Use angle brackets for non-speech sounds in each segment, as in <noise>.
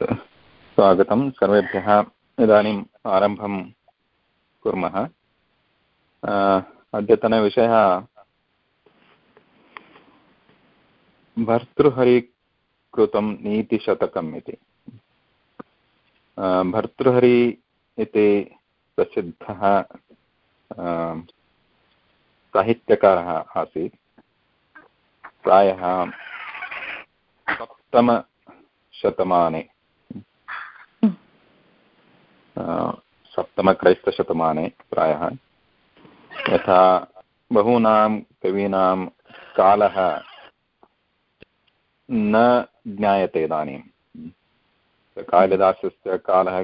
अस्तु स्वागतं। सर्वेभ्यः इदानीम् आरम्भं कुर्मः। अद्यतनविषयः भर्तृहरिकृतं नीतिशतकम् इति। भर्तृहरि इति प्रसिद्धः साहित्यकारः आसीत्। प्रायः सप्तमशतमाने सप्तमक्रैस्तशतमाने प्रायः। यथा बहूनां कवीनां कालः न ज्ञायते इदानीं। कालिदासस्य कालः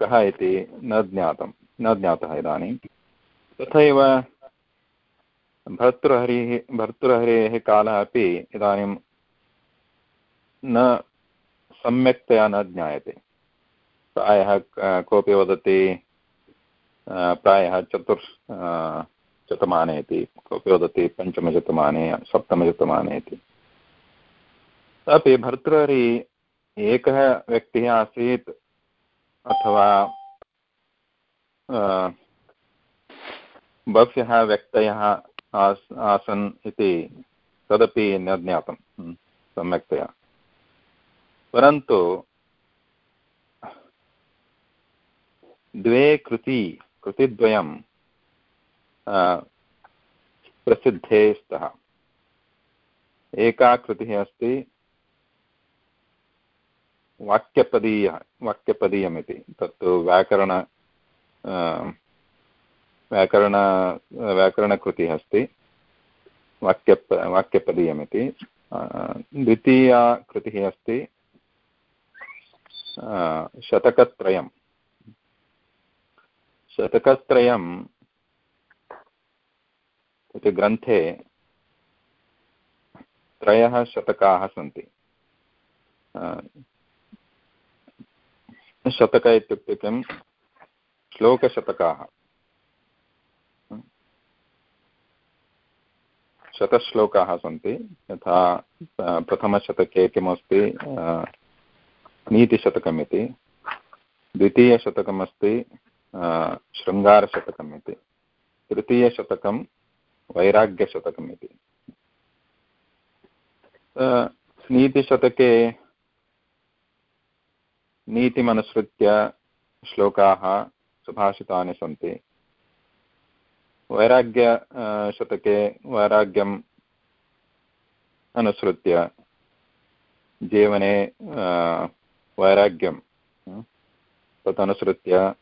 कः इति न ज्ञातं, न ज्ञातः इदानीं। तथैव भर्तृहरिः, भर्तृहरेः कालः अपि इदानीं न सम्यक्तया न ज्ञायते। प्रायः कोऽपि वदति प्रायः चतुर् शतमाने इति, कोऽपि वदति, पञ्चमशतमाने, सप्तमशतमाने इति। अपि भर्तृहरि एकः व्यक्तिः आसीत्, अथवा बह्व्यः व्यक्तयः आस्, आसन् इति तदपि न ज्ञातं सम्यक्तया। परन्तु द्वे कृति कृतिद्वयं प्रसिद्धे स्तः। एका कृतिः अस्ति वाक्यपदीयः, वाक्यपदीयमिति। तत्तु व्याकरण व्याकरण, व्याकरणकृतिः अस्ति। वाक्यप, वाक्यपदीयमिति। द्वितीया कृतिः अस्ति शतकत्रयं शतकत्रयम् इति ग्रन्थे त्रयः शतकाः सन्ति। शतक इत्युक्ते किं? श्लोकशतकाः। शतश्लोकाः सन्ति। यथा प्रथमशतके किमस्ति? नीतिशतकम् इति द्वितीयशतकमस्ति। शृङ्गारशतकम् इति। तृतीयशतकं वैराग्यशतकम् इति। नीतिशतके नीतिमनुसृत्य श्लोकाः सुभाषितानि सन्ति। वैराग्यशतके वैराग्यम् अनुसृत्य जीवने वैराग्यं तदनुसृत्य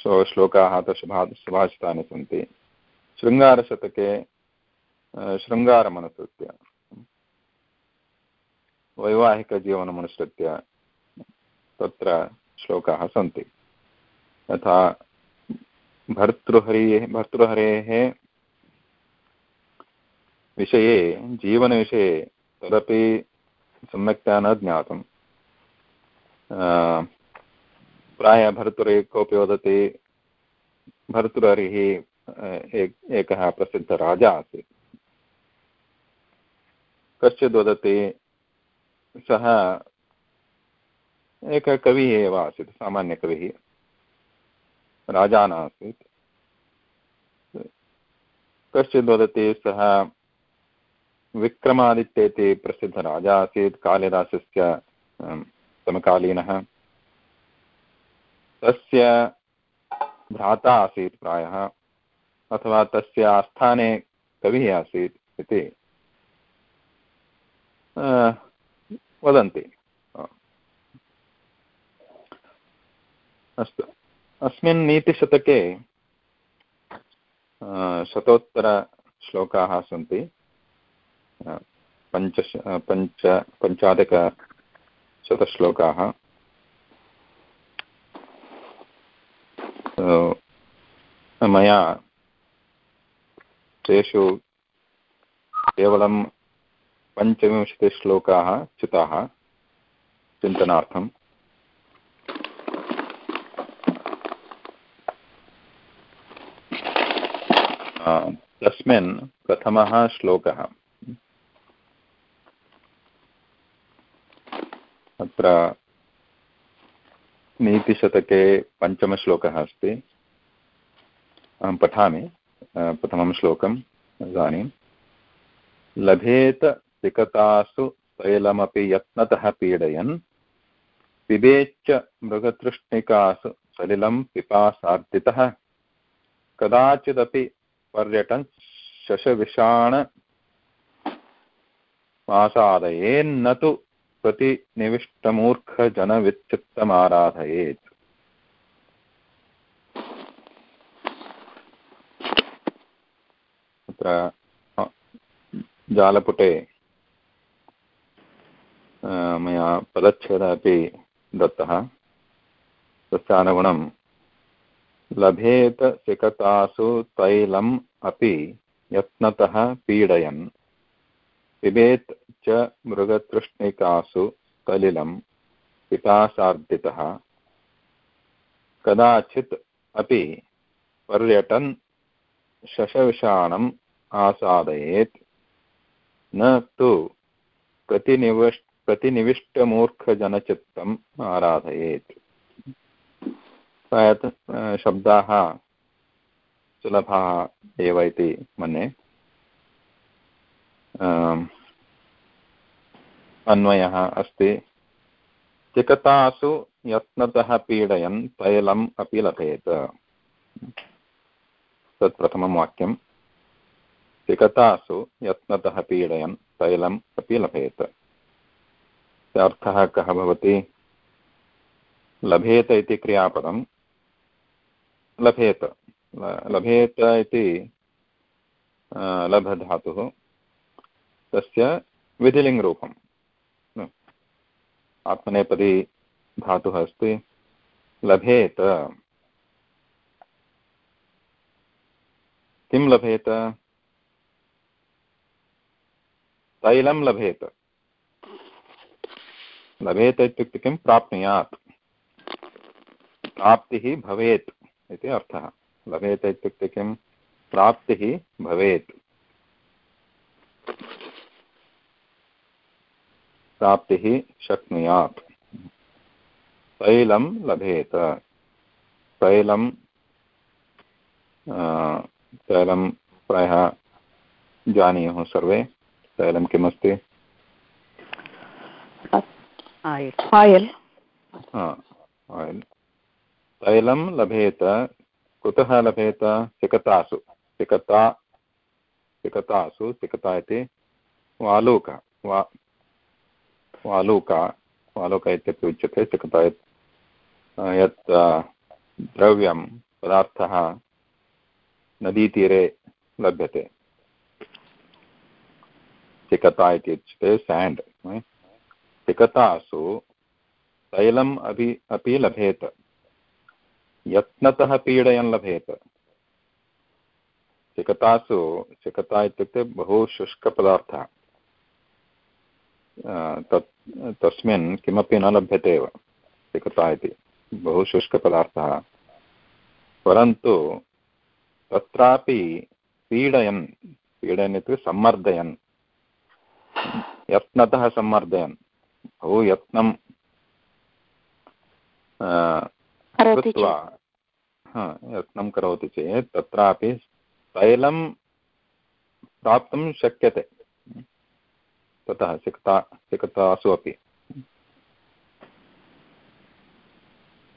श्लोकाः सुभा सुभाषितानि सन्ति। शृङ्गारशतके शृङ्गारमनुसृत्य, वैवाहिकजीवनमनुसृत्य तत्र श्लोकाः सन्ति। यथा भर्तृहरेः भर्तृहरेः विषये, जीवनविषये तदपि सम्यक्तया न ज्ञातं प्रायः भर्तृरे कोऽपि वदति। भर्तृहरिः एकः प्रसिद्धराजा आसीत्। कश्चित् वदति, सः एकः कविः एव आसीत् सामान्यकविः राजा न आसीत्। कश्चित् वदति, सः विक्रमादित्य इति प्रसिद्धराजा आसीत्, कालिदासस्य समकालीनः। तस्य भ्राता आसीत् प्रायः, अथवा तस्य आस्थाने कविः आसीत् इति वदन्ति। अस्तु। अस्मिन् नीतिशतके शतोत्तरश्लोकाः सन्ति। पञ्च पञ्च, पञ्चाधिकशतश्लोकाः। मया तेषु केवलं पञ्चविंशतिश्लोकाः चिताः चिन्तनार्थम्? तस्मिन् प्रथमः श्लोकः। अत्र नीतिशतके पञ्चमश्लोकः अस्ति। अहं पठामि प्रथमं श्लोकम् इदानीं। लभेत विकतासु तैलमपि यत्नतः पीडयन्, पिबेच्च मृगतृष्णिकासु सलिलं पिपासार्दितः कदाचिदपि पर्यटन् शशविषाण आसादयेन्न तु प्रतिनिविष्टमूर्खजनविच्चित्तमाराधयेत् अत्र जालपुटे मया पदच्छेदः अपि दत्तः। तस्यानुगुणं लभेत सिकतासु तैलम् अपि यत्नतः पीडयन्। पिबेत् च मृगतृष्णिकासु कलिलं पितासार्दितः। कदाचित् अपि पर्यटन् शशविषाणम् आसादयेत्। न तु प्रतिनिवष् प्रतिनिविष्टमूर्खजनचित्तम् आराधयेत्। शब्दाः सुलभाः एव इति मन्ये। अन्वयः अस्ति। चिकतासु यत्नतः पीडयन्, तैलम् अपि लभेत्। तत् प्रथमं वाक्यं चिकतासु यत्नतः पीडयन्, तैलम् अपि लभेत्। अर्थः कः भवति? लभेत इति क्रियापदं। लभेत। लभेत इति लभधातुः। तस्य विधिलिङ्गरूपम्। आत्मनेपदी धातुः अस्ति। लभेत। किं लभेत? तैलं लभेत। लभेत इत्युक्ते किं? प्राप्नुयात्। प्राप्तिः भवेत् इति अर्थः। लभेत इत्युक्ते किं? प्राप्तिः भवेत्। प्राप्तिः शक्नुयात्। तैलं लभेत। तैलं तैलं प्रायः जानीयुः सर्वे। तैलं किमस्ति? तैलं लभेत। कुतः लभेत? सिकतासु। सिकता सिकतासु सिकता इति वालूक। वा वालूका वालूका इत्यपि उच्यते सिकता यत् द्रव्यं, पदार्थः नदीतीरे लभ्यते। सिकता इति उच्यते सेण्ड् सिकतासु तैलम् अपि अपि लभेत। यत्नतः पीडयन् लभेत। चिकतासु, चिकता इत्युक्ते बहु शुष्कपदार्थः। तत् तस्मिन् किमपि न लभ्यते एव चिकता इति बहु शुष्कपदार्थः। परन्तु तत्रापि पीडयन् पीडयन् इत्युक्ते सम्मर्दयन् यत्नतः सम्मर्दयन् बहु यत्नं कृत्वा यत्नं करोति चेत् तत्रापि तैलं प्राप्तुं शक्यते। ततः सिक्ता सिक्तासु अपि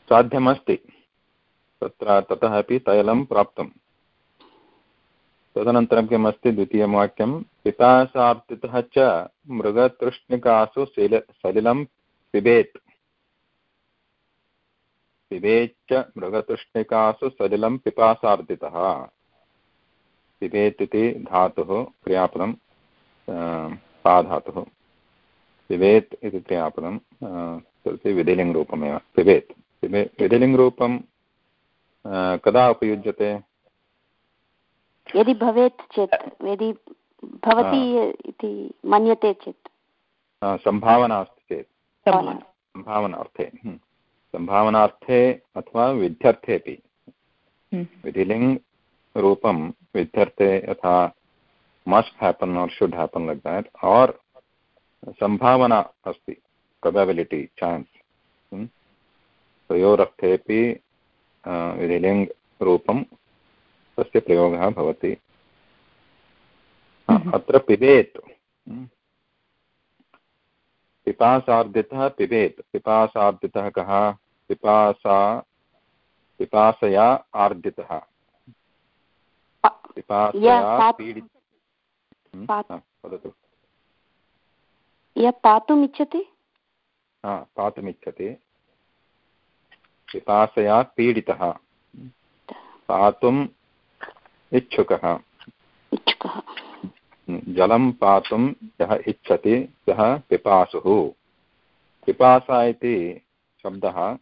साध्यमस्ति तत्र ततः अपि तैलं प्राप्तुं तदनन्तरं किम् अस्ति द्वितीयं वाक्यं पितासार्थितः च मृगतृष्णिकासु सिल सलिलं पिबेत् पिबेच्च मृगतृष्णिकासु सलिलं पिपासार्दितः पिबेत् इति धातुः क्रियापदं पाधातुः पिबेत् इति क्रियापदं विधिलिङ्गरूपमेव। पिबेत्। पिबे विधिलिङ्गरूपं कदा उपयुज्यते? यदि भवेत् चेत् यदि भवति इति मन्यते चेत्। सम्भावना अस्ति चेत्। सम्भावनार्थे सम्भावनार्थे अथवा विध्यर्थे विधिलिङ्ग् रूपं विध्यर्थे यथा must happen or should happen like that or सम्भावना अस्ति probability chance. तयोरर्थेपि लिङ् रूपं तस्य प्रयोगः भवति अत्र पिबेत् पिपासार्दितः पिबेत् पिपासार्दितः कः पिपासा पिपासया आर्दितः पिपासया पीडि वदतु। यः पातुमिच्छति पातुमिच्छति पिपासया पीडितः। पातुम् इच्छुकः। इच्छुकः। जलं पातुं यः इच्छति सः पिपासुः। पिपासा इति शब्दः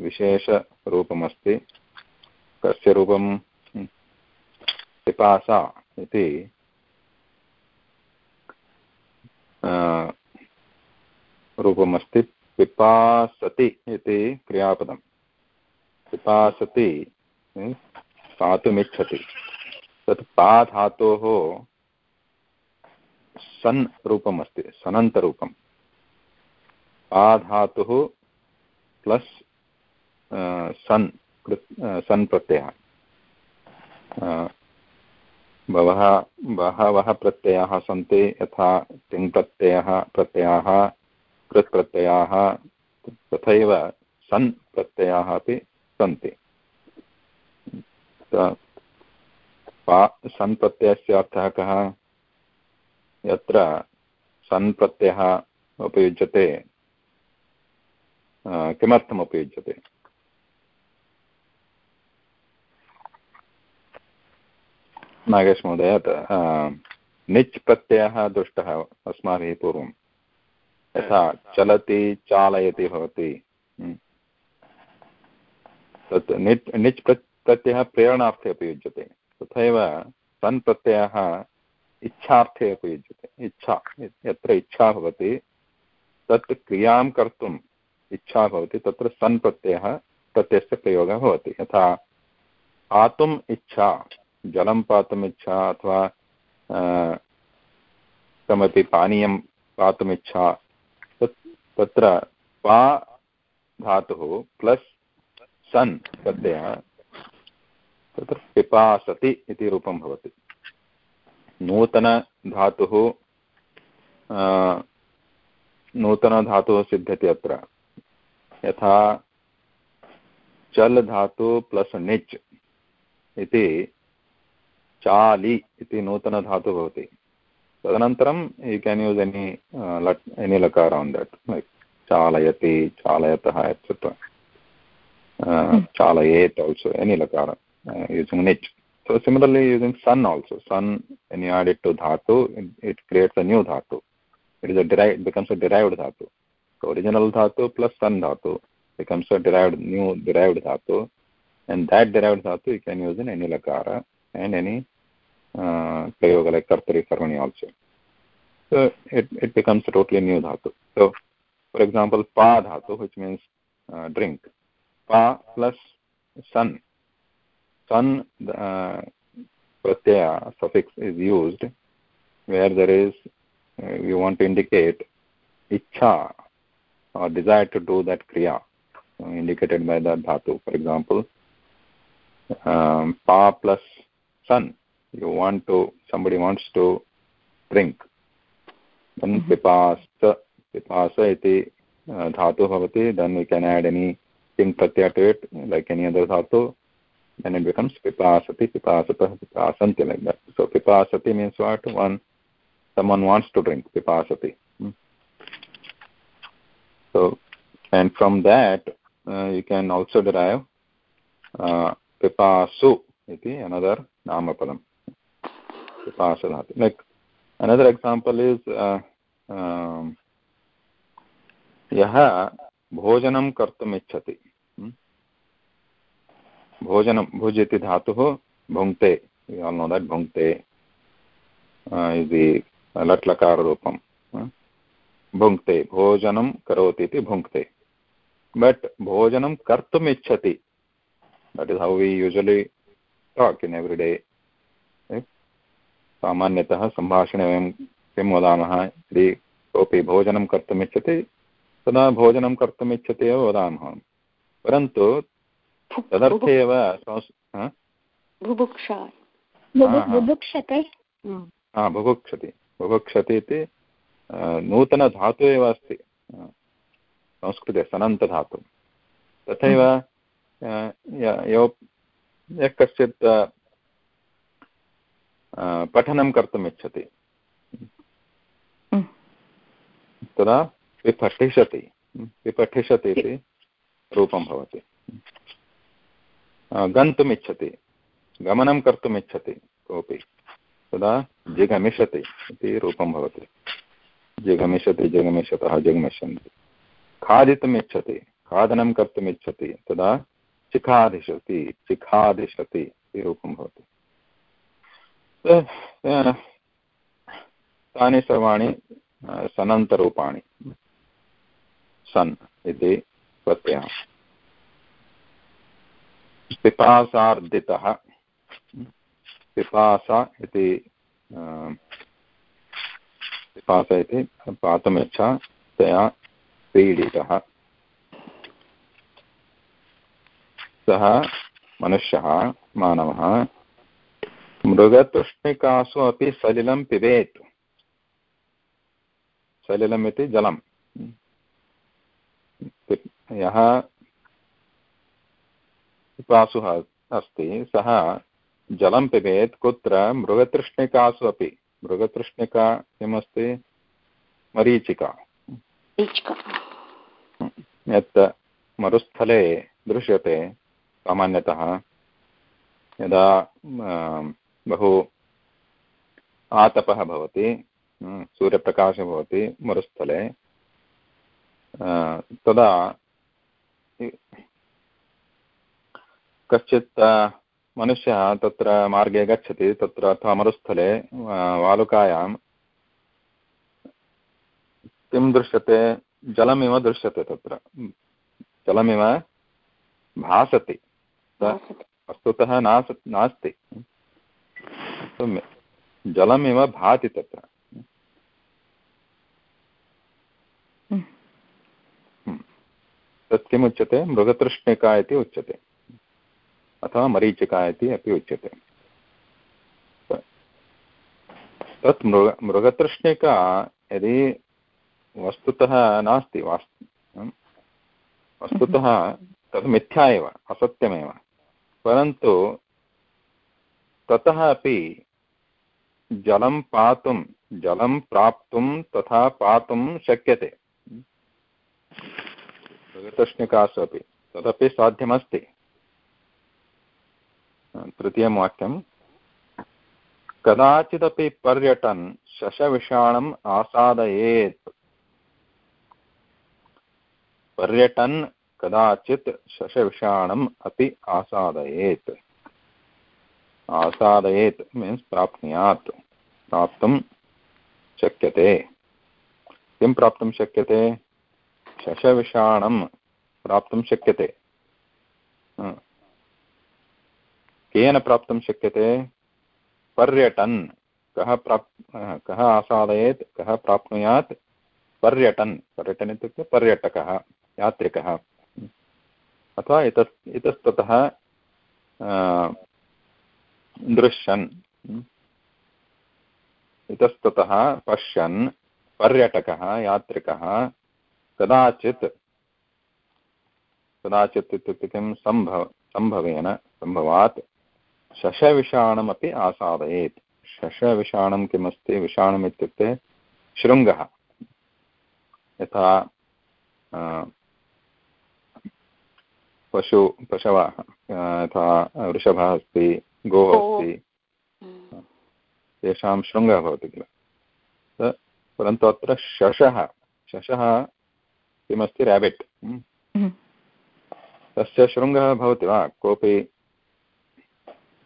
विशेषरूपमस्ति। कस्य रूपं पिपासा। इति रूपमस्ति पिपासति इति क्रियापदं पिपासति पातुमिच्छति तत् पा धातोः सन् रूपमस्ति सनन्तरूपं पा धातुः प्लस् सन् सन् प्रत्ययः। बहवः बहवः प्रत्ययाः सन्ति, यथा तिङ् प्रत्ययः प्रत्ययाः कृत् प्रत्ययाः तथैव सन् प्रत्ययाः अपि सन्ति। सन् प्रत्ययस्य अर्थः कः? यत्र सन् प्रत्ययः उपयुज्यते किमर्थम् उपयुज्यते? नागेश महोदय निच् प्रत्ययः दृष्टः अस्माभिः पूर्वं। यथा चलति, चालयति, भवति। हम्म। तत् निच् निच् प्रत्ययः प्रेरणार्थे उपयुज्यते तथैव सन् प्रत्ययः इच्छार्थे उपयुज्यते इच्छा, यत्र इच्छा भवति, तत् क्रियाँ कर्तुम् इच्छा भवति, तत्र सन् प्रत्ययः प्रत्ययस्य प्रयोगः भवति। यथा पातुम् इच्छा जलं पातुम् इच्छा अथवा कमपि पानीयं पातुमिच्छा। तत्, तत्र पा धातुः प्लस् सन् प्रत्ययः तत्र पिपासति इति रूपं भवति। नूतनधातुः नूतनधातुः सिद्ध्यति अत्र। यथा चल् धातु प्लस् निच् इति चालि इति नूतनधातुः भवति तदनन्तरं यु केन् यूस् एनी लट् एनी लकार आन् दट् लैक् चालयति चालयतः एट्सेट्रा चालयेत् आल्सो एनी लकार so similarly using sun also sun when you add it to dhatu it, it creates a new dhatu it is a derived it becomes a derived dhatu so original dhatu plus sun dhatu becomes a derived new derived dhatu and that derived dhatu you can use in any lakara and any prayoga like kartari karmani also so it, it becomes a totally new dhatu so for example pa dhatu which means uh, drink pa plus sun sun uh, pratyaya suffix is used where there is uh, you want to indicate ichha or desire to do that kriya uh, indicated by the dhatu for example um, pa plus sun you want to somebody wants to drink. Then mm-hmm. pipasa pipasa iti uh, dhatu bhavati then we can add any thing pratyaya to it like any other dhatu. Then it becomes pipasati pipasatah pipasanti like that. So pipasati means what? One someone wants to drink pipasati. Hmm. so and from that uh, you can also derive uh, pipasu iti another namapadam pipasadhatu like another example is uh, um, यः भोजनं कर्तुम् इच्छति भोजनं भुज् इति धातुः भुङ्क्ते। No that भुङ्क्ते इति लट् लकाररूपं भुङ्क्ते भोजनं करोति इति भुङ्क्ते। बट् भोजनं कर्तुम् इच्छति that is how we usually talk in every day सामान्यतः सम्भाषणे वयं किं वदामः? यदि कोऽपि भोजनं कर्तुम् इच्छति तदा भोजनं कर्तुम् इच्छति एव वदामः। परन्तु तदर्थे एव बुभुक्षति? बुभुक्षति। इति नूतनधातु एव अस्ति। संस्कृते सनन्तधातु। तथैव यः कश्चित् पठनं कर्तुम् इच्छति तदा विपठिषति। विपठिषति इति रूपं भवति। गन्तुम् इच्छति गमनं कर्तुम् इच्छति कोऽपि। तदा जिगमिषति इति रूपं भवति। जिगमिषति जिगमिषतः जिगमिषन्ति खादितुम् इच्छति खादनं कर्तुम् इच्छति तदा चिखादिशति चिखादिशति इति रूपं भवति। तानि सर्वाणि सनन्तरूपाणि। सन् इति प्रत्ययः पिपासार्दितः। पिपासा इति पिपासा इति पातुमिच्छा, तया पीडितः। सः मनुष्यः, मानवः मृगतुष्णिकासु अपि सलिलं पिबेत्। सलिलम् इति जलं यः पिपासुः अस्ति सः जलं पिबेत् कुत्र? मृगतृष्णिकासु अपि। मृगतृष्णिका किमस्ति? मरीचिका। यत् मरुस्थले दृश्यते सामान्यतः यदा बहु आतपः भवति सूर्यप्रकाशः भवति मरुस्थले। तदा कश्चित् मनुष्यः तत्र मार्गे गच्छति तत्र अथवा मरुस्थले वालुकायां किं दृश्यते? जलमिव दृश्यते तत्र। जलमिव भासति। वस्तुतः नास नास्ति। जलमिव भाति तत्र। हम्म। हम्म। तत् किम् उच्यते मृगतृष्णिका इति उच्यते। अथवा मरीचिका इति अपि उच्यते। तत् मृग मृगतृष्णिका यदि वस्तुतः नास्ति वास्तु वस्तुतः तद् मिथ्या एव असत्यमेव। परन्तु ततः अपि जलं पातुं, जलं प्राप्तुं तथा पातुं शक्यते। तृष्णिकासु अपि, तदपि साध्यमस्ति। तृतीयं वाक्यं कदाचिदपि पर्यटन् शशविषाणम् आसादयेत्। पर्यटन् कदाचित् शशविषाणम् अपि आसादयेत्। आसादयेत् मीन्स् प्राप्नुयात्, प्राप्तुं शक्यते। किं प्राप्तुं शक्यते? शशविषाणं प्राप्तुं शक्यते। केन प्राप्तुं शक्यते? पर्यटन्। कः प्राप् कः आसादयेत्, कः प्राप्नुयात्? पर्यटन्। पर्यटन् इत्युक्ते पर्यटकः, यात्रिकः। अथवा इतस् इतस्ततः दृश्यन्। इतस्ततः पश्यन्, पर्यटकः, यात्रिकः, कदाचित् कदाचित् इत्युक्ते किं सम्भव, सम्भवेन, सम्भवात्, शशविषाणमपि आसादयेत्। शशविषाणं किमस्ति? विषाणम् इत्युक्ते शृङ्गः। यथा पशु, पशवः यथा, वृषभः अस्ति गोः अस्ति तेषां शृङ्गः भवति किल? परन्तु अत्र शशः शशः किमस्ति? रेबिट् तस्य शृङ्गः भवति वा? कोऽपि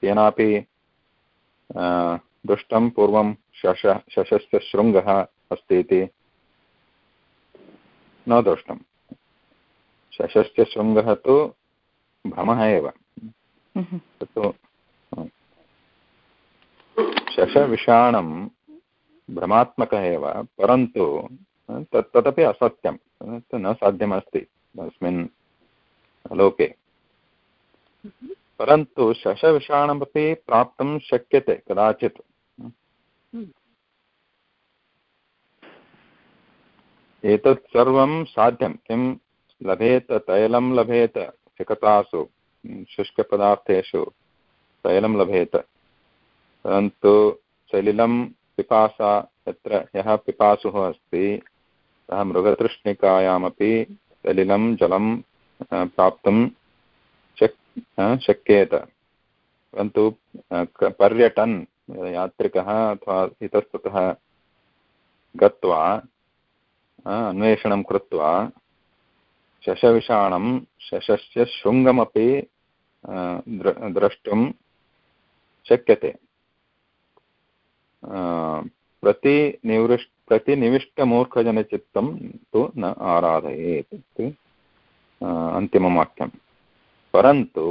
केनापि दृष्टं पूर्वं शश शशस्य शृङ्गः अस्ति इति न दृष्टं शशस्य शृङ्गः तु भ्रमः एव। हम्म। तत्तु शशविषाणं भ्रमात्मकः एव, परन्तु तत्, तदपि असत्यं न साध्यमस्ति अस्मिन् लोके। परन्तु शशविषाणमपि प्राप्तुं शक्यते कदाचित्। एतत् सर्वं साध्यं, किं लभेत, तैलं लभेत चिकतासु शुष्कपदार्थेषु तैलं लभेत। परन्तु सलिलं पिपासा यत्र यः पिपासुः अस्ति, सः मृगतृष्णिकायामपि सलिलं जलं प्राप्तुं शक् शक्येत। परन्तु पर्यटन्, यात्रिकः अथवा इतस्ततः गत्वा अन्वेषणं कृत्वा, शशविषाणं, शशस्य शृङ्गमपि द्रष्टुं शक्यते। प्रतिनिवृष् प्रतिनिविष्टमूर्खजनचित्तं तु न आराधयेत् इति अन्तिमं वाक्यं परन्तु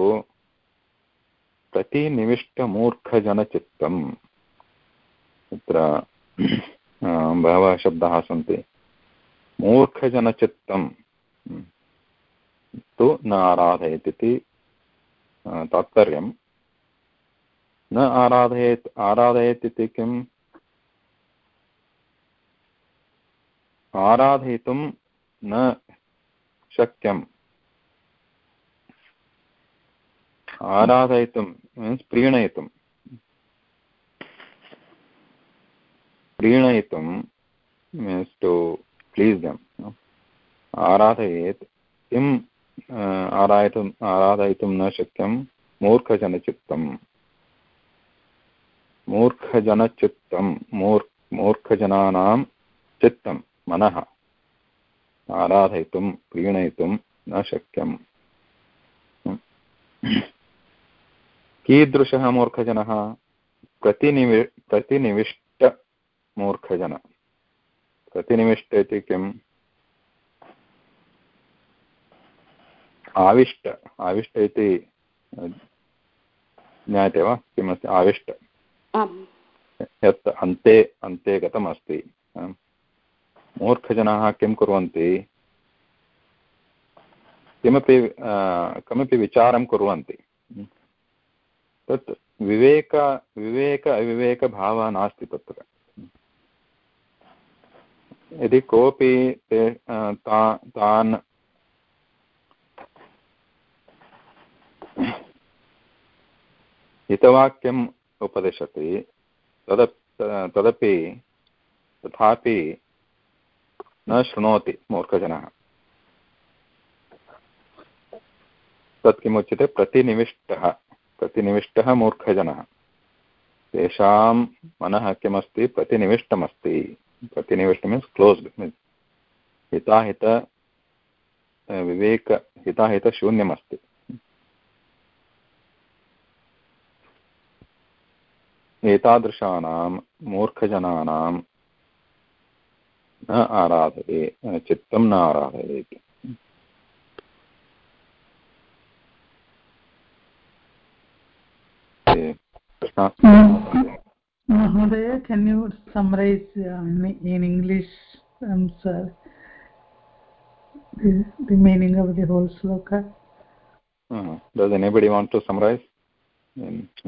प्रतिनिविष्टमूर्खजनचित्तं तत्र बहवः शब्दाः सन्ति। मूर्खजनचित्तं, तु न आराधयेत् इति तात्पर्यं न आराधयेत् आराधयेत् इति किम्? आराधयितुं न शक्यम्। आराधयितुं मीन्स् प्रीणयितुं। प्रीणयितुं मीन्स् टु प्लीस् दम्। आराधयेत्, किम् आराधयितुम् आराधयितुं न शक्यं मूर्खजनचित्तम्। मूर्खजनचित्तं मूर् मूर्खजनानां चित्तं, मनः। आराधयितुं, प्रीणयितुं न शक्यम्। कीदृशः मूर्खजनः? प्रतिनिवि प्रतिनिविष्टमूर्खजन प्रतिनिविष्ट इति किम्? आविष्ट। आविष्ट इति ज्ञायते वा? किमस्ति? आविष्ट। यत् अन्ते अन्ते गतमस्ति। मूर्खजनाः किं कुर्वन्ति? किमपि कमपि विचारं कुर्वन्ति। तत् विवेक विवेक, अविवेकभावः नास्ति तत्र। यदि कोऽपि ते ता, तान् हितवाक्यम् उपदिशति। तद तदपि तथापि न शृणोति मूर्खजनः। तत् किमुच्यते प्रतिनिविष्टः प्रतिनिविष्टः मूर्खजनः। तेषां मनः किमस्ति? प्रतिनिविष्टमस्ति। प्रतिनिविष्ट मीन्स् क्लोस्ड् मीन्स् हिताहित, विवेक, हिताहितशून्यमस्ति। एतादृशानां मूर्खजनानां न आराधये चित्तं न आराधये महोदय can you summarise in English remaining of the whole shloka does anybody want to summarise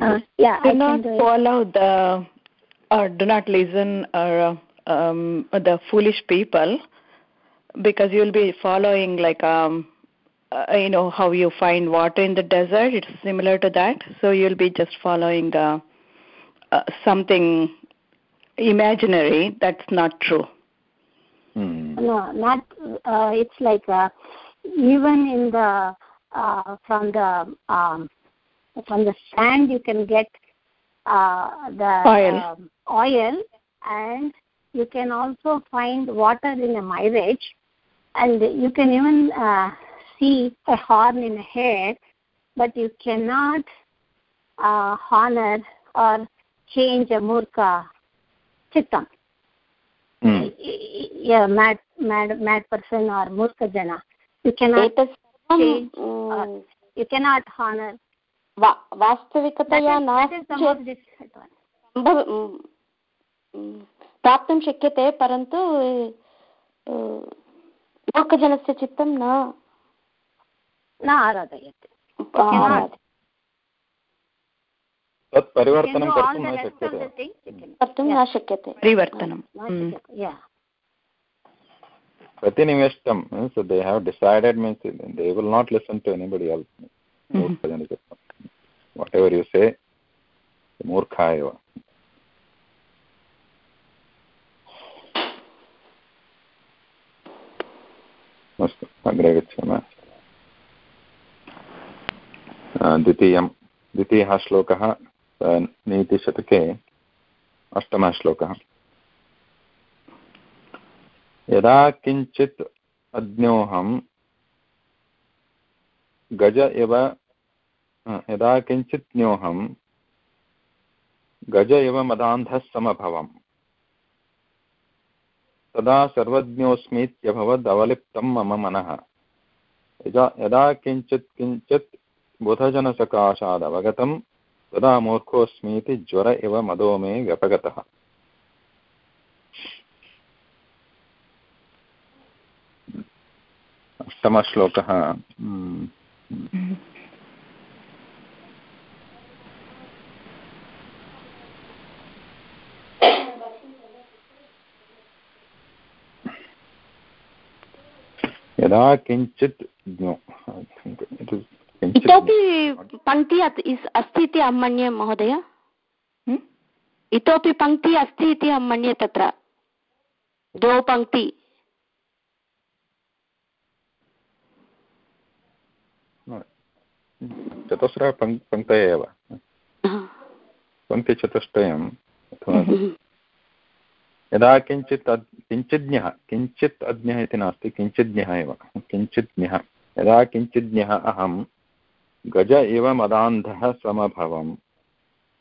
Uh, yeah, do not follow the or do not listen or um, the foolish people because you'll be following like um uh, you know how you find water in the desert. It's similar to that. So you'll be just following uh, uh, something imaginary. That's not true. Hmm. no not uh, it's like uh, even in the uh, from the um, from the sand you can get the oil. Um, oil and you can also find water in a mirage and you can even see a horn in a head, but you cannot uh, honor or change a murka chittam. Mm. Yeah, mad, mad, mad person or murka jana. You cannot change or you cannot honor. वास्तविकतया न प्राप्तुं शक्यते परन्तु मूर्खजनस्य चित्तं न न आराधयति। तत् परिवर्तनं कर्तुं न शक्यते। कर्तुं? न शक्यते। परिवर्तनं। प्रतिनिवेष्टं so they have decided means they will not listen to anybody else whatever you say मूर्खा एव अस्तु अग्रे गच्छामः द्वितीयं द्वितीयः श्लोकः नीतिशतके अष्टमः श्लोकः यदा किञ्चित् अज्ञोऽहं गज इव यदा किञ्चित् ज्ञोऽहं गज इव मदान्धः समभवम्। तदा सर्वज्ञोऽस्मीत्यभवदवलिप्तं मम मनः। यदा किञ्चित् किञ्चित् बुधजनसकाशादवगतं तदा मूर्खोऽस्मीति ज्वर इव मदो मे व्यपगतः। अष्टमश्लोकः। यदा किञ्चित् इतोपि पङ्क्ति अस्ति इति अहं मन्ये महोदय? इतोपि पङ्क्ति अस्ति इति अहं मन्ये तत्र। द्वौ पङ्क्ति। चतुस्रः पङ्क्तयः एव। पङ्क्तिचतुष्टयं। <laughs> यदा किञ्चित् किञ्चिज्ञः किञ्चित् अज्ञः इति नास्ति किञ्चिज्ञः एव किञ्चिज्ञः। यदा किञ्चिज्ञः अहं गज इव मदान्धः समभवम्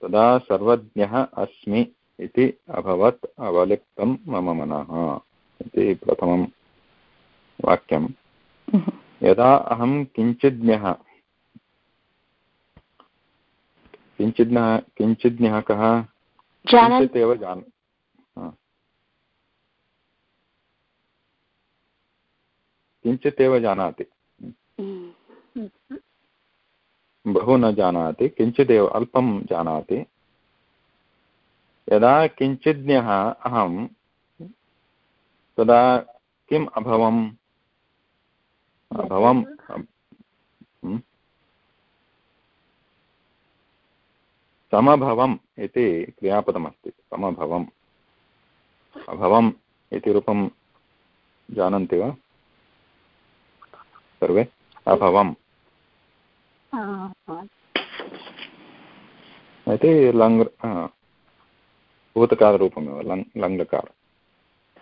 तदा सर्वज्ञः अस्मि इति अभवत् अवलिप्तं मम मनः इति प्रथमं वाक्यं यदा अहं किञ्चिज्ञः किञ्चिज्ञः किञ्चिज्ञः कः? किञ्चित् एव जान् किञ्चित् एव जानाति। बहु न जानाति, किञ्चिदेव अल्पं जानाति। यदा किञ्चिज्ञः अहं तदा किम् अभवम्? अभवम् समभवम् इति क्रियापदमस्ति। समभवम्। अभवम् इति रूपं जानन्ति वा? सर्वे अभवम्। इति लङ् भूतकालरूपमेव लङ् लङ्लकार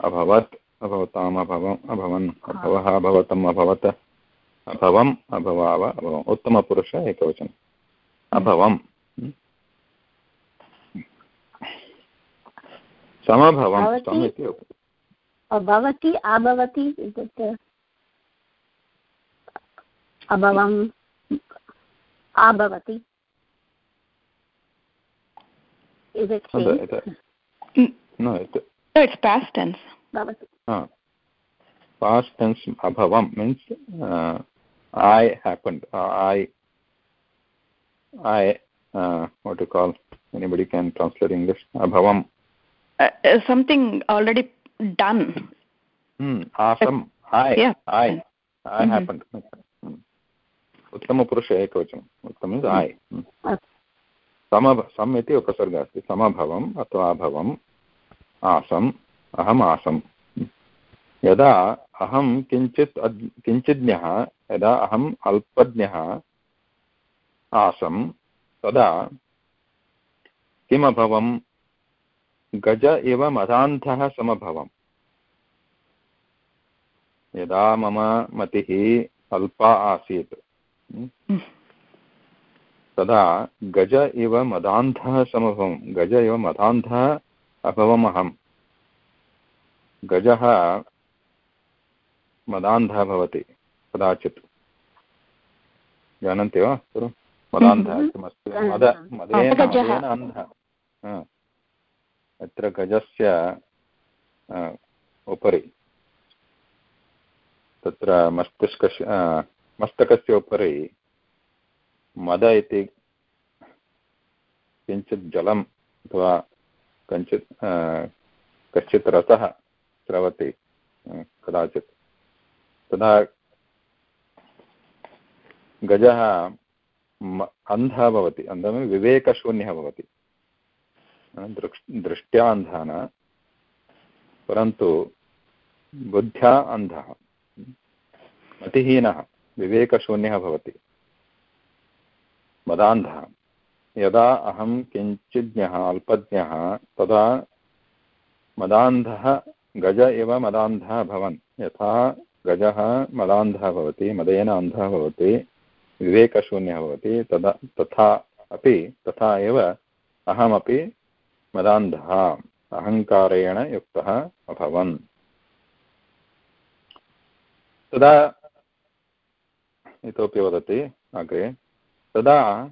अभवत् अभवताम् अभवम् अभवन् अभवः अभवतम् अभवत् अभवम् अभवाव अभवम्। उत्तमपुरुष एकवचनम् अभवम्। समभवं भवति अभवति अभवम् अभवति is it changed? No, it, no, it's past tense. Bhavati. Ah. Past tense abhavam means uh, I happened. Uh, I, I, uh, what to call? Anybody can translate English? Abhavam. Uh, something already done. Hmm. Awesome. I. Yeah. I. I mm -hmm. happened. उत्तमपुरुष एकवचनम् उत्तम is आय् सम सम् इति उपसर्गः अस्ति। समभवम् अथवा अभवम् आसम् अहम् आसम्। यदा अहं किञ्चित् किञ्चिज्ञः यदा अहम् अल्पज्ञः आसं तदा किमभवं गज इव मदान्धः समभवम्। यदा मम मतिः अल्पा आसीत् तदा गज इव मदान्धः समभवं। गज इव मदान्धः अभवमहं गजः मदान्धः भवति कदाचित्। जानन्ति वा खलु मदान्धः किमस्ति? मद मदेन मदेन अन्धः। अत्र गजस्य उपरि। तत्र मस्तिष्कस्य मस्तकस्य उपरि मद इति किञ्चित् जलम् अथवा कञ्चित् कश्चित् रसः स्रवति कदाचित्। तदा गजः अन्धः भवति। अन्धः विवेकशून्यः भवति। दृक् दृष्ट्या अन्धः न, परन्तु बुद्ध्या अन्धः मतिहीनः विवेकशून्यः भवति। मदान्धः। यदा अहं किञ्चिज्ञः, अल्पज्ञः, तदा मदान्धः, गज इव मदान्धः अभवन् यथा गजः मदान्धः भवति, मदेन अन्धः भवति, विवेकशून्यः भवति, तदा, तथा अपि, तथा एव अहमपि मदान्धः, अहङ्कारेण युक्तः अभवन्। तदा इतोपि वदति, अग्रे। तदा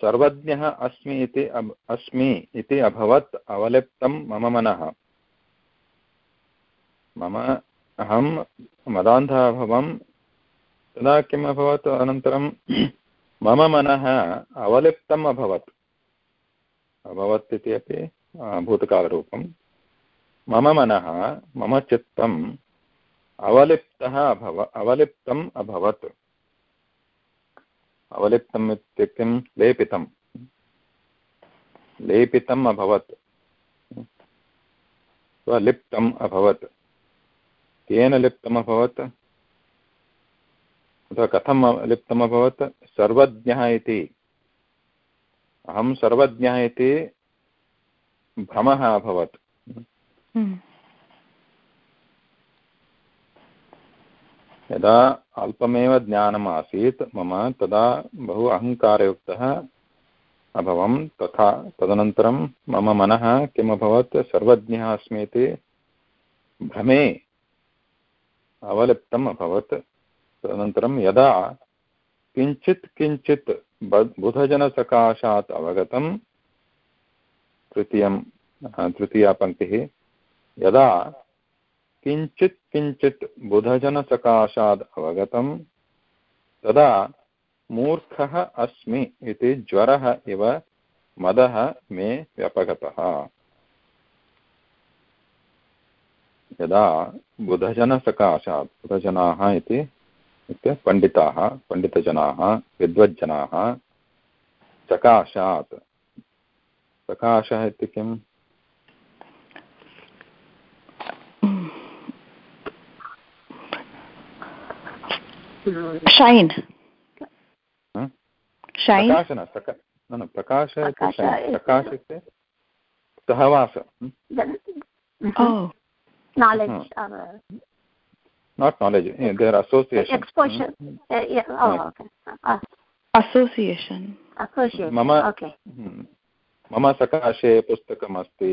सर्वज्ञः अस्मि इति अस्मि इति अभवत् अवलिप्तं मम मनः। मम, अहं मदान्धः अभवं तदा किम् अभवत्? अनन्तरं <clears throat> मम मनः अवलिप्तम् अभवत्। अभवत् इति अपि भूतकालरूपं। मम मनः, मम चित्तम् अवलिप्तः अभव, अवलिप्तम् अभवत्। अवलिप्तम् इत्युक्ते लेपितं लेपितम् अभवत्। लिप्तम् अभवत्। केन लिप्तम् अभवत्? अथवा कथं लिप्तम् अभवत्? सर्वज्ञः इति। अहं सर्वज्ञः इति भ्रमः अभवत्। यदा अल्पमेव ज्ञानम् आसीत् मम तदा बहु अहङ्कारयुक्तः अभवं तथा तदनन्तरं मम मनः किम् अभवत् सर्वज्ञः अस्मि इति भ्रमे अवलिप्तम् अभवत्। तदनन्तरं यदा किञ्चित् किञ्चित् बुधजनसकाशात् अवगतं तृतीयं तृतीया पङ्क्तिः, यदा किञ्चित् किञ्चित् बुधजनसकाशात् अवगतं तदा मूर्खः अस्मि इति ज्वरः इव मदः मे व्यपगतः। यदा बुधजनसकाशात्, बुधजनाः इति पण्डिताः, पण्डितजनाः, विद्वज्जनाः सकाशात् सकाशः इति किम्? शैन् न प्रकाश प्रकाश इत्युक्ते सहवास yeah. oh, okay. uh, association. मम मम सकाशे पुस्तकम् अस्ति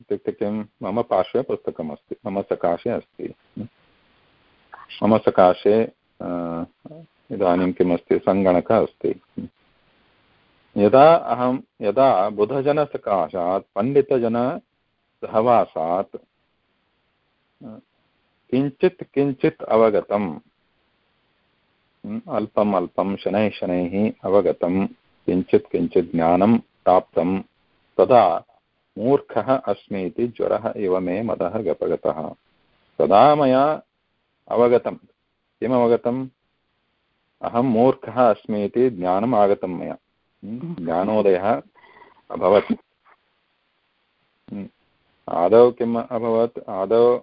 इत्युक्ते किं मम पार्श्वे पुस्तकम् अस्ति मम सकाशे अस्ति मम सकाशे इदानीं किमस्ति? सङ्गणकः अस्ति। यदा अहं, यदा बुधजनसकाशात्, पण्डितजनसहवासात् किञ्चित् किञ्चित् अवगतम् अल्पम् अल्पं शनैः शनैः अवगतं, किञ्चित् किञ्चित् ज्ञानं प्राप्तं, तदा मूर्खः अस्मि इति ज्वरः इव मे मदः गपगतः तदा मया अवगतं किम् अवगतम् अहं मूर्खः अस्मि इति ज्ञानम् आगतं मया। ज्ञानोदयः अभवत्। आदौ किम् अभवत्? आदौ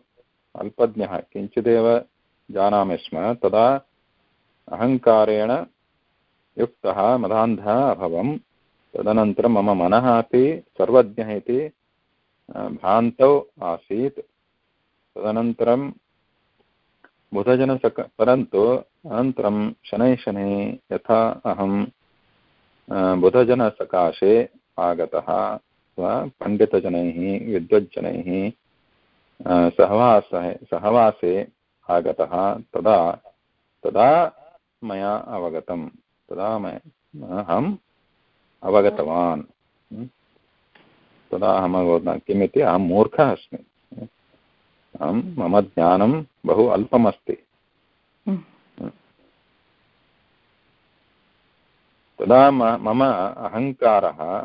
अल्पज्ञः। किञ्चिदेव जानामि स्म। तदा अहङ्कारेण युक्तः मदान्धः अभवम्। तदनन्तरं मम मनः अपि सर्वज्ञः इति भ्रान्तौ आसीत्। तदनन्तरं बुधजनसक परन्तु अनन्तरं शनैः शनैः यथा अहं बुधजनसकाशे आगतः पण्डितजनैः विद्वज्जनैः सहवासः सहवासे आगतः तदा तदा मया अवगतं तदा मया अहम् अवगतवान्। तदा अहम् अवगतवान् किमिति अहं मूर्खः अस्मि। मम ज्ञानं बहु अल्पमस्ति। तदा मम अहङ्कारः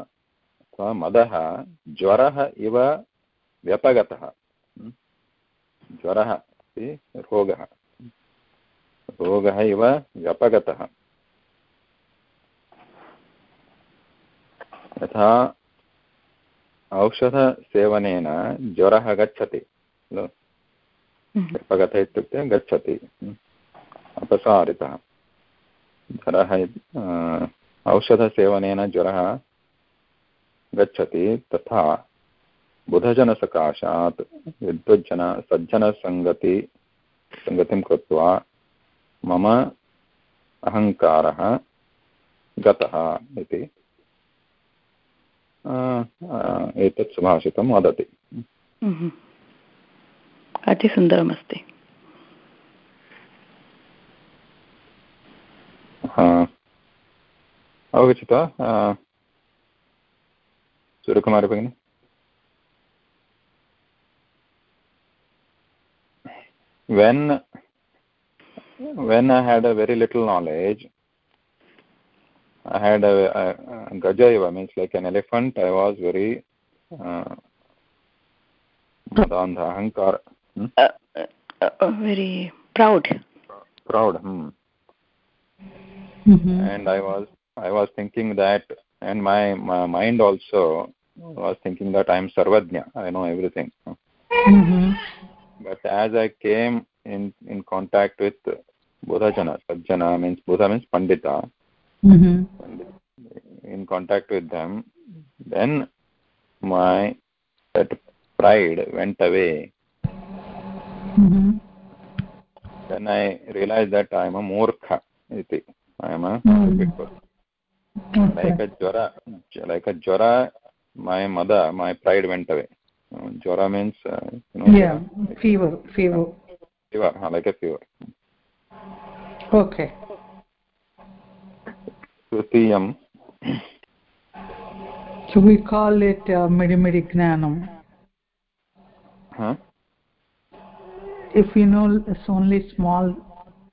अथवा मदः ज्वरः इव व्यपगतः। ज्वरः इति रोगः। रोगः इव व्यपगतः। यथा औषधसेवनेन ज्वरः गच्छति। खलु व्यपगत इत्युक्ते गच्छति। अपसारितः। ज्वरः औषधसेवनेन ज्वरः गच्छति तथा बुधजनसकाशात् विद्वज्जन सज्जनसङ्गति सङ्गतिं कृत्वा मम अहङ्कारः गतः इति एतत् सुभाषितं वदति। अतिसुन्दरमस्ति अवगच्छति सूर्यकुमारी भगिनी when when I had a very little knowledge, I had a, a, a gajaiva means like an elephant. I was very uh, the ahankar. Hmm? Uh, uh, uh, very proud. Proud. Hmm. Mm-hmm. And I was I was thinking that, and my, my mind also was thinking that I am sarvajna. I know everything. Mm-hmm. But as I came in in contact with Bodhajana, Sajjana means Bodha means Pandita. Mm-hmm. In contact with them, then my that pride went away. Mm-hmm then I realized that I am a murkha. Iti. I am a hmm. stupid person. Like a jwara, like a jwara, my mother, my pride went away. Jwara means, uh, you know. Yeah, fever, fever. Fever, like a fever. Okay. So we call it uh, Midimidi Gnanam. Huh? If you know it's only small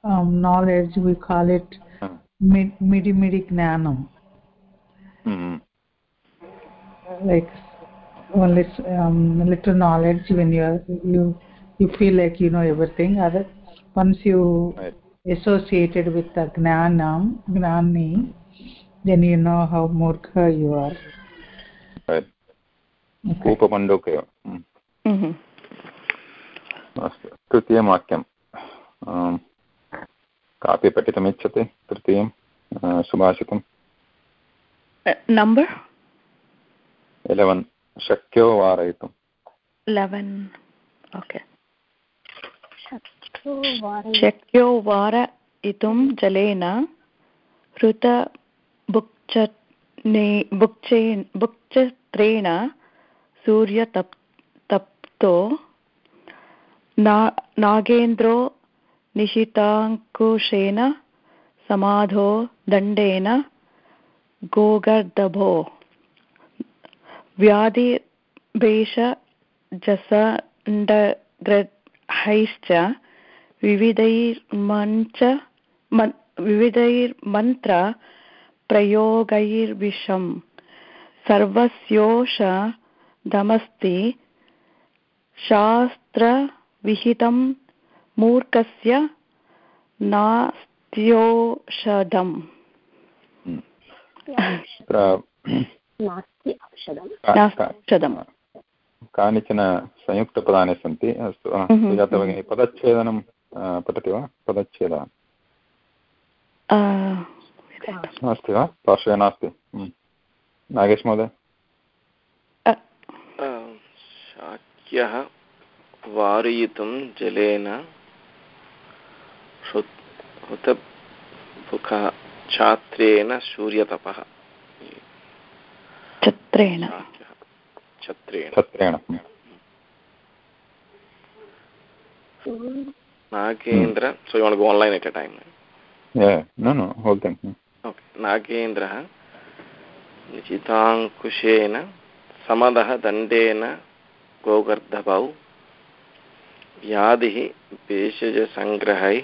um, knowledge, we call it Huh. mid, Midimidi Gnanam. Mhm. Like only um, little knowledge when you you you feel like you know everything. Other once you Right. associated with the Gnanam, Gnani, then you know how murkha you are. Right. Okay. कूपमण्डूके hmm. Mhm. अस्तु तृतीयं वाक्यं आम्, कापि पठितुमिच्छति? तृतीयं आ, सुभाषितम् Uh, एलेवन् शक्यो वारयितुम्। 11. Okay. शक्यो वारयितुं जलेन हृत बुक्चने बुक्चे बुक्चत्रेण सूर्यतप् तप्तो ना नागेन्द्रो निशिताङ्कुशेन समाधो दण्डेन गोगर्दभो। व्याधिभेषजसण्डग्रहैश्च विविधैर्मञ्च मन् विविधैर्मन्त्रप्रयोगैर्विषम् सर्वस्योषधमस्ति शास्त्रविहितं मूर्खस्य नास्त्योषधम्। तत्र नास्ति औषधम् का- नास्ति का- औषधम् कानिचन संयुक्तपदानि सन्ति अस्तु आ, Mhm. भगिनी पदच्छेदनं पठति वा? पदच्छेदः। नास्ति वा? पार्श्वे नास्ति। हम्म। नागेश महोदय शाक्यः। वारयितुं जलेन हुतमुखः छात्रेण सूर्यतपः छत्रेण छत्रेण छत्रेण। Nagendra so you want to go online at a Yeah, no, no, whole thing. Okay. नागेन्द्रः निशिताङ्कुशेन समदः दण्डेन गोगर्धभौ व्याधिः भेषजसङ्ग्रहै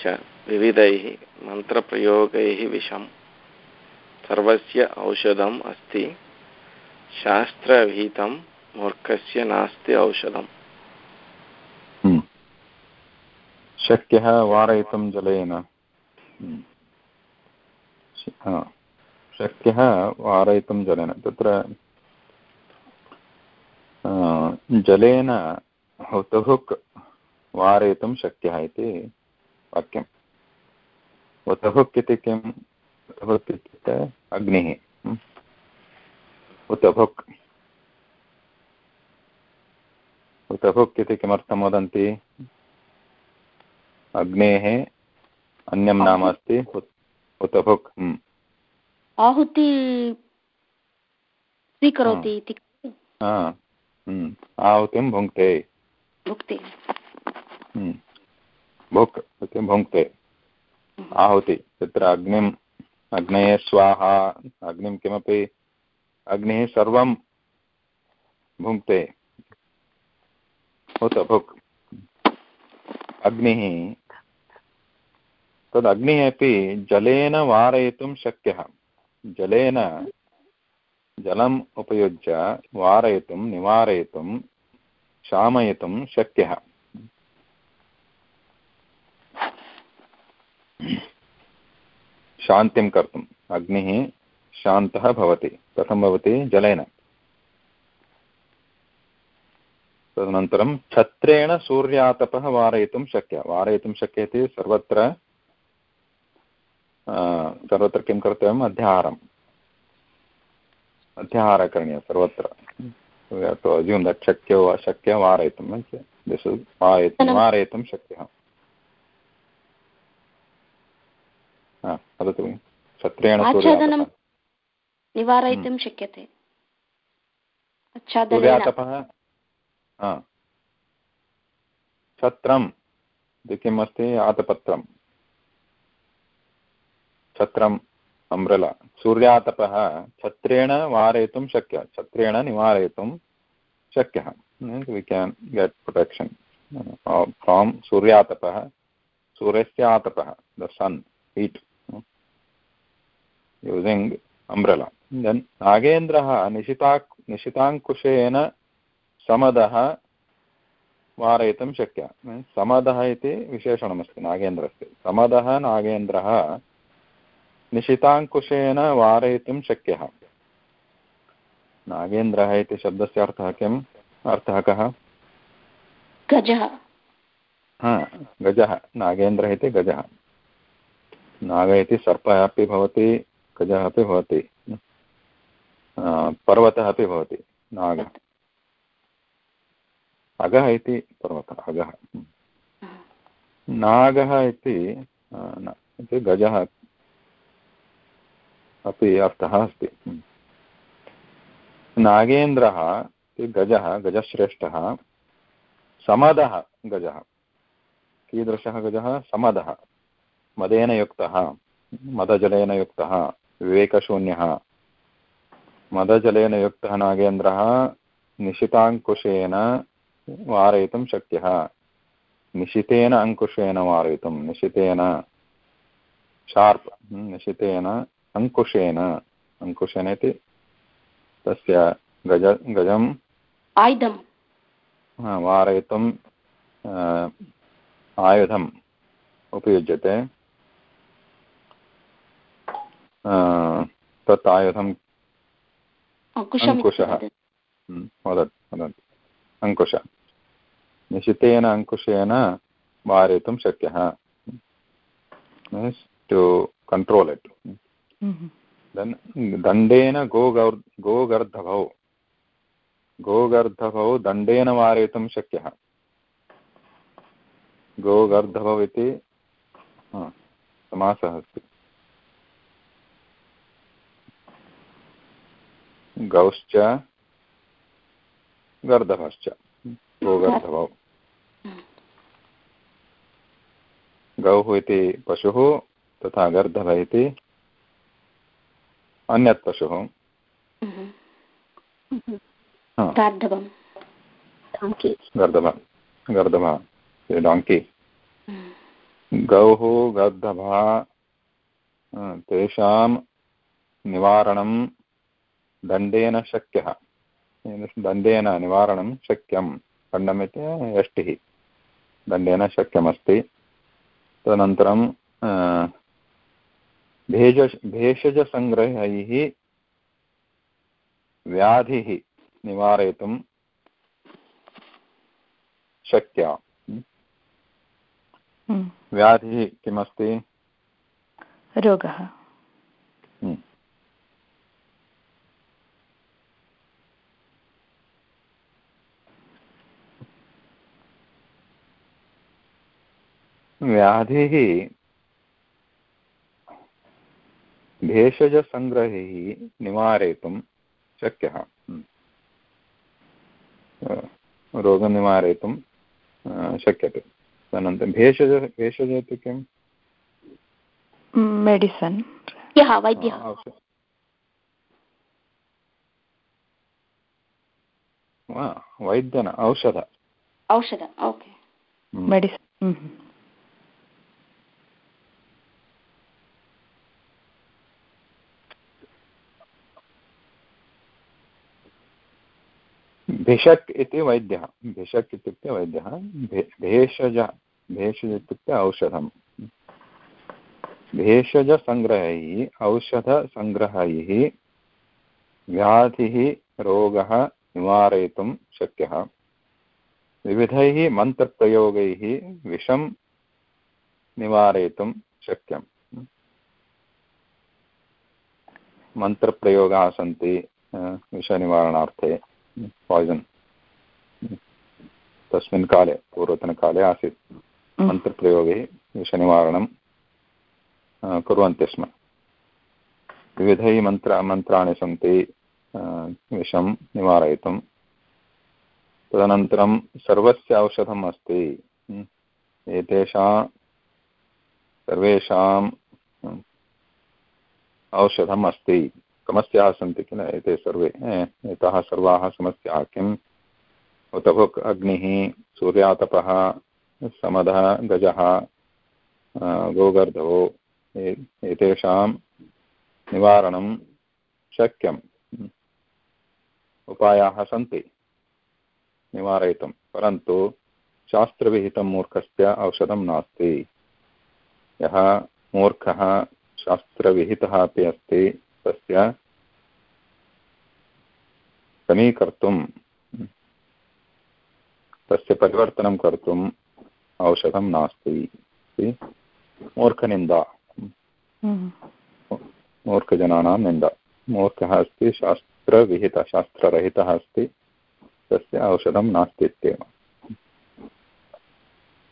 च विविधैः मन्त्रप्रयोगैः विषम्। सर्वस्य औषधम् अस्ति। शास्त्रविहितं मूर्खस्य नास्ति औषधम्। हम्म। शक्यः वारयितुं जलेन। हम्म। शक्यः वारयितुं जलेन। तत्र जलेन हुतुहुक् वारयितुं शक्यः इति वाक्यम्। उतहुक् इति किम् उतहुक् इत्युक्ते अग्निः। उतभुक् उतभुक् इति किमर्थं वदन्ति? अग्नेः अन्यं नाम अस्ति उतभुक् आहुति स्वीकरोति इति। आहुतिं भुङ्क्ते। भुक्ति। भुक् इति भुङ्क्ते। आहुति तत्र अग्निम् अग्नये स्वाहा अग्निं किमपि अग्निः सर्वं भुङ्क्ते। उत भुक्। अग्निः तद् अग्निः अपि जलेन वारयितुं शक्यः। जलेन जलम् उपयुज्य वारयितुं निवारयितुं शामयितुं शक्यः। शान्तिं कर्तुम् अग्निः शान्तः भवति। कथं भवति? जलेन। तदनन्तरं छत्रेण सूर्यातपः वारयितुं शक्यः। वारयितुं शक्यते सर्वत्र सर्वत्र किं कर्तव्यम्? अध्याहारम्। अध्याहारः करणीयः सर्वत्र। अज्यूम् दट् शक्यो वा शक्य वारयितुं दिस् वारयितुं शक्यः। वदतु छत्रेण निवारयितुं शक्यते। सूर्यातपः छत्रम् इति किम् अस्ति आतपत्रं। छत्रम् अम्ब्रला सूर्यातपः छत्रेण वारयितुं शक्यः छत्रेण निवारयितुं शक्यः we can get protection from सूर्यातपः सूर्यस्य आतपः the sun heat using umbrella. Then नागेन्द्रः निशिता निशिताङ्कुशेन समदः वारयितुं शक्यः समदः इति विशेषणमस्ति नागेन्द्रस्य समदः नागेन्द्रः निशिताङ्कुशेन वारयितुं शक्यः। नागेन्द्रः इति शब्दस्य अर्थः किम्? अर्थः कः? गजः। हा गजः। नागेन्द्रः इति गजः। नाग इति सर्पः अपि भवति गजः अपि भवति। पर्वतः अपि भवति नागः। अगः इति पर्वतः अगः। नागः इति गजः। अपि अर्थः अस्ति। नागेन्द्रः गजः, गजश्रेष्ठः। समदः गजः। कीदृशः गजः? समदः। मदेन युक्तः मदजलेन युक्तः विवेकशून्यः। मदजलेन युक्तः नागेन्द्रः निशिताङ्कुशेन वारयितुं शक्यः। निशितेन अङ्कुशेन वारयितुं। निशितेन शार्प्। निशितेन अङ्कुशेन अङ्कुशेन इति तस्य गज गजम् आयुधं वारयितुम् आयुधम् उपयुज्यते। तत् आयुधम् अङ्कुशः वदतु वदन्तु अङ्कुश निशितेन अङ्कुशेन वारयितुं शक्यः। टु कण्ट्रोल् इट् दण्डेन गोगर् गोगर्धभौ गोगर्धभौ दण्डेन वारयितुं शक्यः गोगर्धभौ इति समासः अस्ति गौश्च गर्दभश्च गोगर्धभौ गौः इति पशुः तथा गर्दभ इति अन्यत् पशुः गर्दभ गर्दभ डाङ्की गौः गर्दभा तेषां निवारणं दण्डेन शक्यः। दण्डेन निवारणं शक्यं। दण्डमिति यष्टिः दण्डेन शक्यमस्ति। तदनन्तरं भेज भेषजसङ्ग्रहैः व्याधिः निवारयितुं शक्या। व्याधिः किमस्ति? रोगः। व्याधिः भेषजसङ्ग्रहैः निवारयितुं शक्यः। रोगं निवारयितुं शक्यते। अनन्तरं भेषज भेषज इति किम्? मेडिसन्। वैद्यन औषध। औषध ओके। मेडिसन् भिषक् इति वैद्यः, भिषक् इत्युक्ते वैद्यः भेषज भेषज इत्युक्ते औषधं भेषजसङ्ग्रहैः औषधसङ्ग्रहैः व्याधिः, रोगः निवारयितुं शक्यः। विविधैः मन्त्रप्रयोगैः विषं निवारयितुं शक्यम्। मन्त्रप्रयोगाः सन्ति विषनिवारणार्थे। पाय्सन् तस्मिन् काले पूर्वतनकाले आसीत्। मन्त्रप्रयोगे विषनिवारणं कुर्वन्ति स्म। विविधैः मन्त्र मन्त्राणि सन्ति विषं निवारयितुं तदनन्तरं सर्वस्य औषधम् अस्ति। एतेषां सर्वेषाम् औषधम् अस्ति। समस्याः सन्ति किल? एते सर्वे एताः सर्वाः समस्याः किम्? उत अग्निः, सूर्यातपः, समदः, गजः गोगर्धो एतेषां निवारणं शक्यम्। उपायाः सन्ति निवारयितुं, परन्तु शास्त्रविहितं मूर्खस्य औषधं नास्ति। यः मूर्खः शास्त्रविहितः अपि अस्ति तस्य समीकर्तुं तस्य परिवर्तनं कर्तुम् औषधं नास्ति। इति मूर्खनिन्दा। मूर्खजनानां निन्दा। मूर्खः अस्ति शास्त्रविहितः शास्त्ररहितः अस्ति। तस्य औषधं नास्ति इत्येव।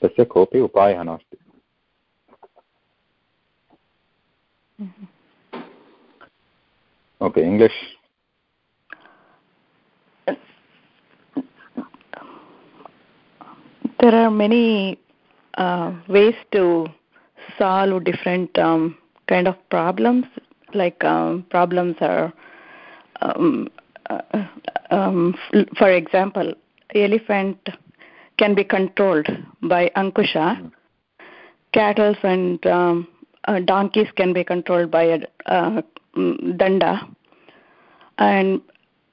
तस्य कोऽपि उपायः नास्ति। Okay english. There are many uh, ways to solve different um, kind of problems. Like um, problems are um, uh, um, for example elephant can be controlled by ankusha. Cattle and um, uh, donkeys can be controlled by a uh, danda and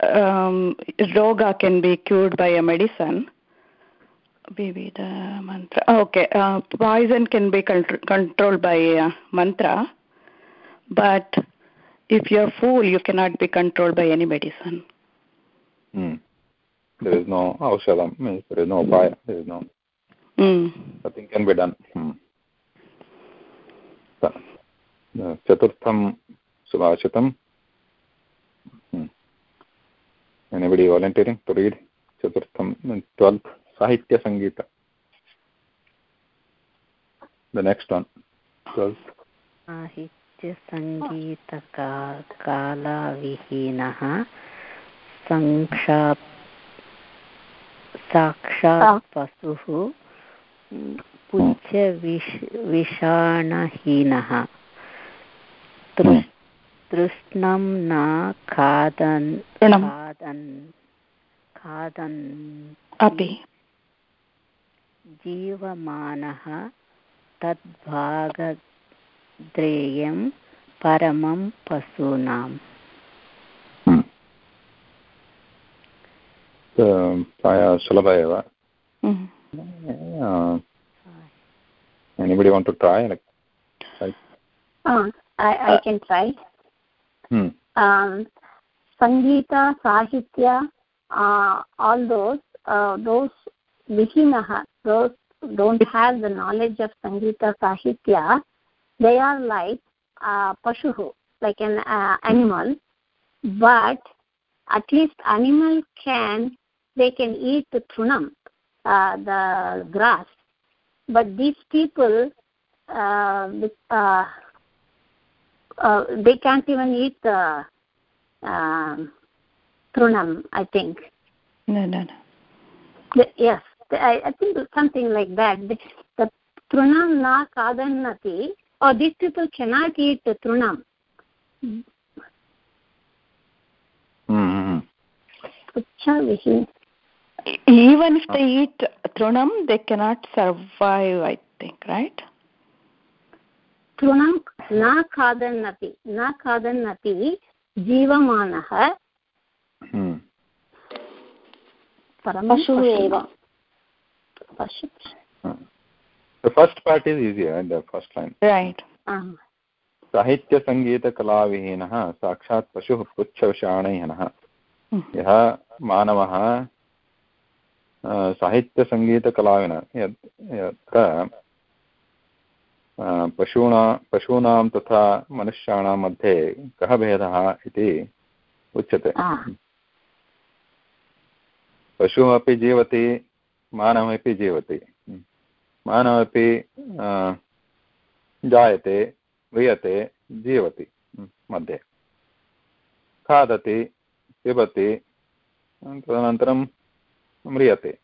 um, roga can be cured by a medicine maybe the mantra okay uh, poison can be contr- controlled by a mantra but if you're fool you cannot be controlled by any medicine hmm. there is no aushadam means there is no upaya there is no mm. nothing can be done hmm. चतुर्थं सुभाषितम् volunteering to read chaturtham 12th sahitya sangeeta the next one 12th साहित्यसङ्गीतकालाविहीनः सङ्क्षा साक्षात् पशुः पूज्य विष विषाणहीनः तृष्णं न खादन् खादन् खादन् अपि। जीवमानः तद्भागद्रेयं परमं पशूनाम्। प्रायः सुलभ एव। anybody want to try? Like, like uh, I, I can try. Hmm. um, Sangeeta, Sahitya, uh, all those, uh, those Vihinaha, those don't have the knowledge of Sangeeta, Sahitya, they are like uh, Pashuhu, like an uh, animal, but at least animal can, they can eat the trunam, uh, the grass. But these people, uh, uh, uh, they can't even eat the um, trunam, I think. No, no, no. The, yes, I, I think something like that. The, the trunam na kadannati, or these people cannot eat the trunam. Mm-hmm. Even if they eat trunam, they cannot survive, I think, right? तृणं न खादन्नपि न खादन्नपि जीवमानः पशुः एव। पशु The first part is easier, the first line. Right. साहित्यसङ्गीतकलाविहीनः साक्षात् पशुः पुच्छविषाणयनः यः मानवः साहित्यसङ्गीतकलाविन यत्र पशूना पशूनां तथा मनुष्याणां मध्ये कः भेदः इति उच्यते। पशुः अपि जीवति मानवमपि जीवति। मानवपि जायते म्रियते जीवति मध्ये। खादति पिबति तदनन्तरं म्रियते।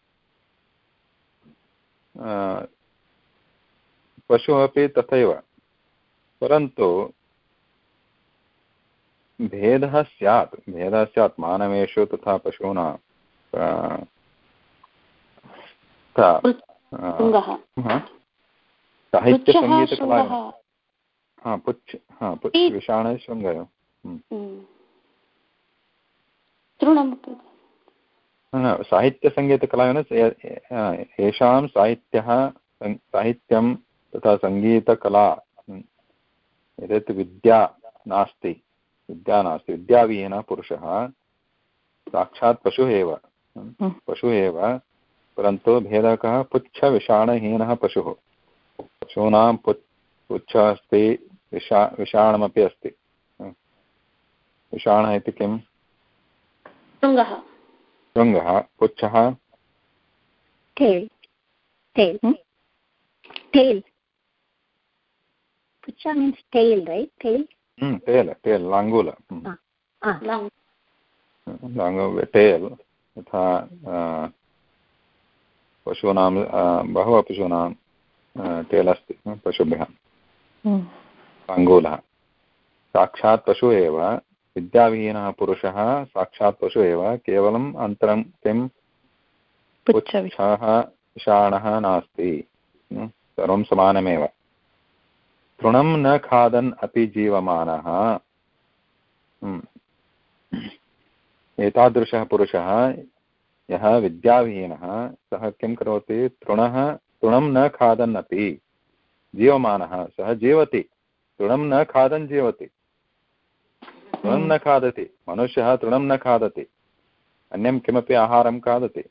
पशुः अपि तथैव। परन्तु भेदः स्यात्। भेदः स्यात्। मानवेषु तथा पशूनां साहित्यसङ्गीतकला हा? पुच्छ हा पुच्छ विषाणः शृङ्गः साहित्यसङ्गीतकलायां येषां साहित्यः साहित्यं तथा सङ्गीतकला यत् विद्या नास्ति विद्या नास्ति। विद्याविहीनः पुरुषः साक्षात् पशुः एव। पशुः एव परन्तु भेदः कः पुच्छविषाणहीनः पशुः। पशूनां पुच् पुच्छः अस्ति विषा विषाणमपि अस्ति। विषाणः इति किम् शृङ्गः। पुच्छः? Pucha means tail right? Tail? Mm tail tail langula. Ah, ah. lang lang tail यथा पशूनां बहवः पशूनां टेल् अस्ति पशुभ्यः अङ्गूलः साक्षात् पशुः एव विद्याविहीनः पुरुषः साक्षात् पशुः एव केवलम् अन्तरं किं पुच्छः विषाणः नास्ति सर्वं समानमेव तृणं न खादन् अपि जीवमानः। एतादृशः पुरुषः, यः विद्याविहीनः, सः किं करोति? तृणः, तृणं न खादन् अपि जीवमानः, सः जीवति। तृणं न खादन् जीवति। तृणं न खादति। मनुष्यः तृणं न खादति। अन्यं किमपि आहारं खादति।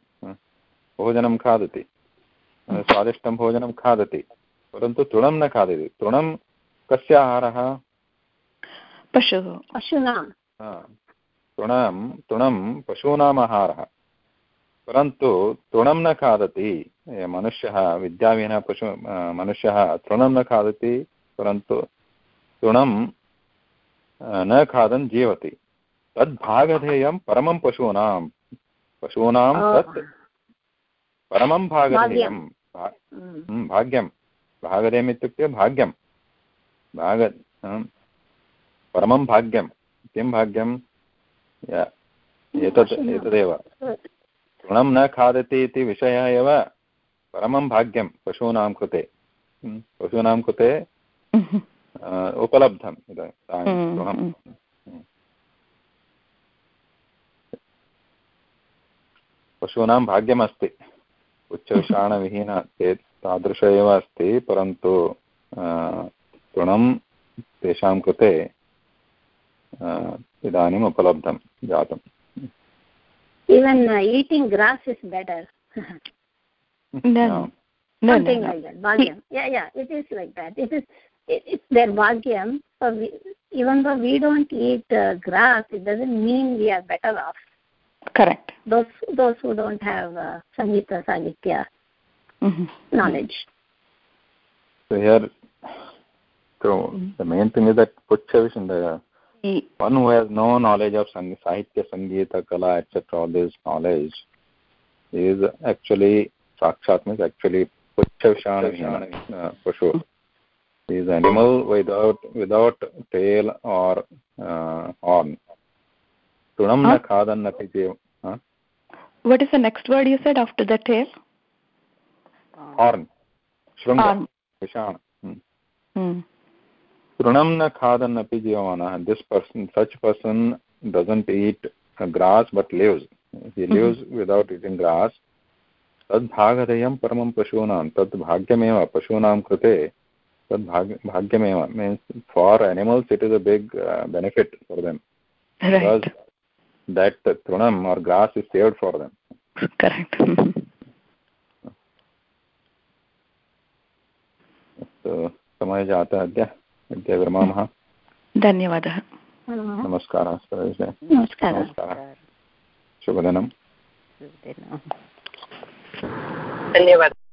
भोजनं खादति। स्वादिष्टं भोजनं खादति। परन्तु तृणं न खादति तृणं कस्य आहारः? पशुः। पशूनां। तृणं तृणं पशूनाम् आहारः। परन्तु तृणं न खादति। मनुष्यः विद्याविहीनः पशु मनुष्यः तृणं न खादति परन्तु तृणं न खादन् जीवति। तद्भागधेयं परमं पशूनां पशूनां तत् परमं भागधेयं। भाग्यं भागधेयम् इत्युक्ते भाग्यं भाग परमं भाग्यं किं भाग्यं एतत् एतदेव। तृणं न खादति इति विषयः एव परमं भाग्यं पशूनां कृते। हम्म, पशूनां कृते <laughs> उपलब्धम् इदानीं हम्म, हम्म. पशूनां भाग्यमस्ति। उच्चविषाणविहीन चेत् तादृश एव अस्ति परन्तु अ, तृणं तेषां कृते अ, इदानीम् उपलब्धं जातम् Even uh, eating grass is better. No, no, Something no, no. like that. Bhagyam. Yeah, yeah, it is like that. It is, it, it's their bhagyam. So we, even though we don't eat uh, grass, it doesn't mean we are better off. Correct. Those those who don't have uh, Sangita Sahitya Mhm. knowledge. So here, so the main thing is that Puchchavish, the one who has no knowledge of sang- Sahitya, Sangeeta, Kala, etc., all this knowledge, is actually, Sakshat means actually Puchchavishana, uh, Pashu. He is animal without, without tail or uh, horn. Tunam na khadan na pijev. Huh? What is the next word you said after the tail? Arm. Vishana. Hmm. Hmm. तृणं न खादन् अपि जीवमानः। This person such person doesn't eat grass but lives he lives without eating grass तद् भागधेयं परमं पशूनां। तद् भाग्यमेव। पशूनां कृते तद् भाग्य भाग्यमेव। Means for animals it is a big benefit for them because that तृणम् or grass is saved for them Correct. समय जातः अद्य। अद्य विरमामः। धन्यवादः। नमस्कारः नमस्कारः। शुभदिनम्। धन्यवादः।